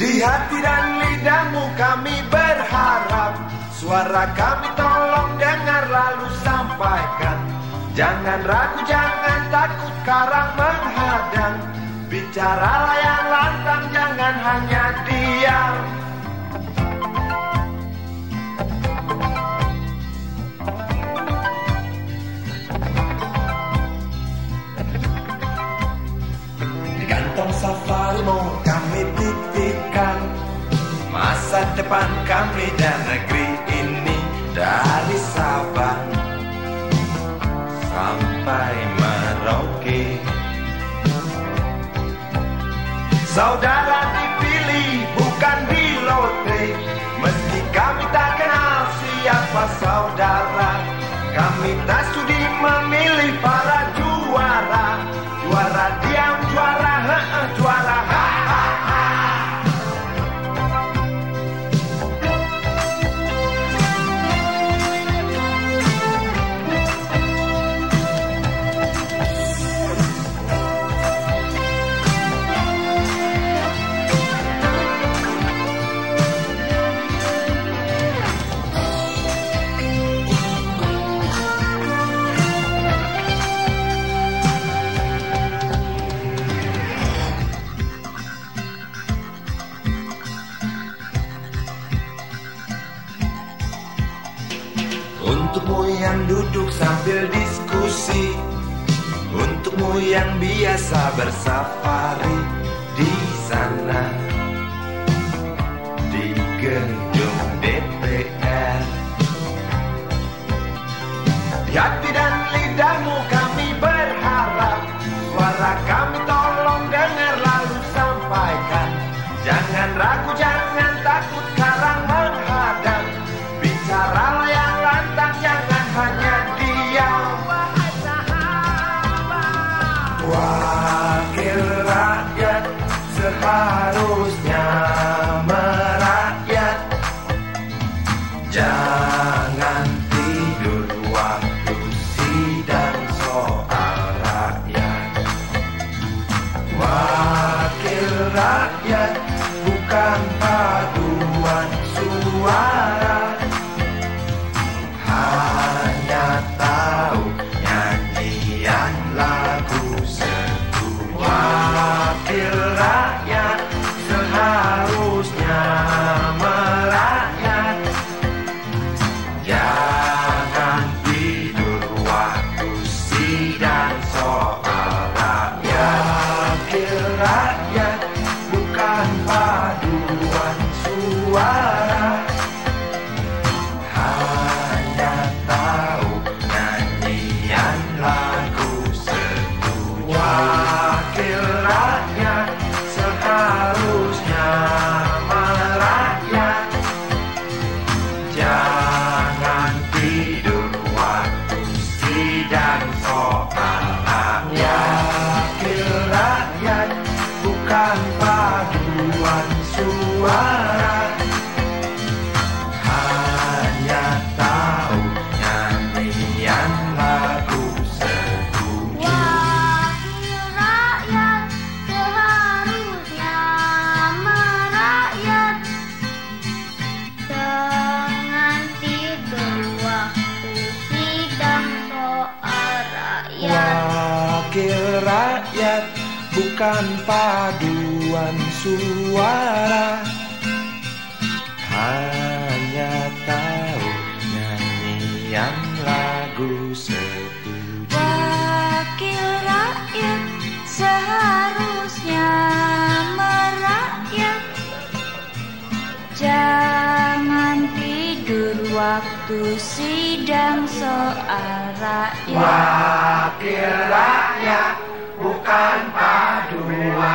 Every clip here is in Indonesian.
Di hati dan lidahmu kami berharap. Suara kami tolong dengar lalu sampaikan. Jangan ragu, jangan takut karang menghadang. Bicaralah yang lantang, jangan hanya diam. Di kantong Depan kami dan negeri ini Dari Sabang sampai Merauke. Saudara dipilih bukan di lotre Meski kami tak kenal siapa saudara Kami tak studi memilih para Untukmu yang duduk sambil diskusi. Untukmu yang biasa bersafari di Jangan tidur waktu sidang soal rakyat. Wakil rakyat bukan paduan suara bukan paduan suara. Hanya tahu nyanyian lagu setuju. Wakil rakyat seharusnya merakyat. Jangan tidur waktu sidang soal rakyat. Wakil rakyat bukan paduan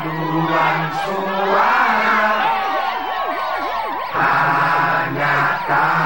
paduan suara hanya tak.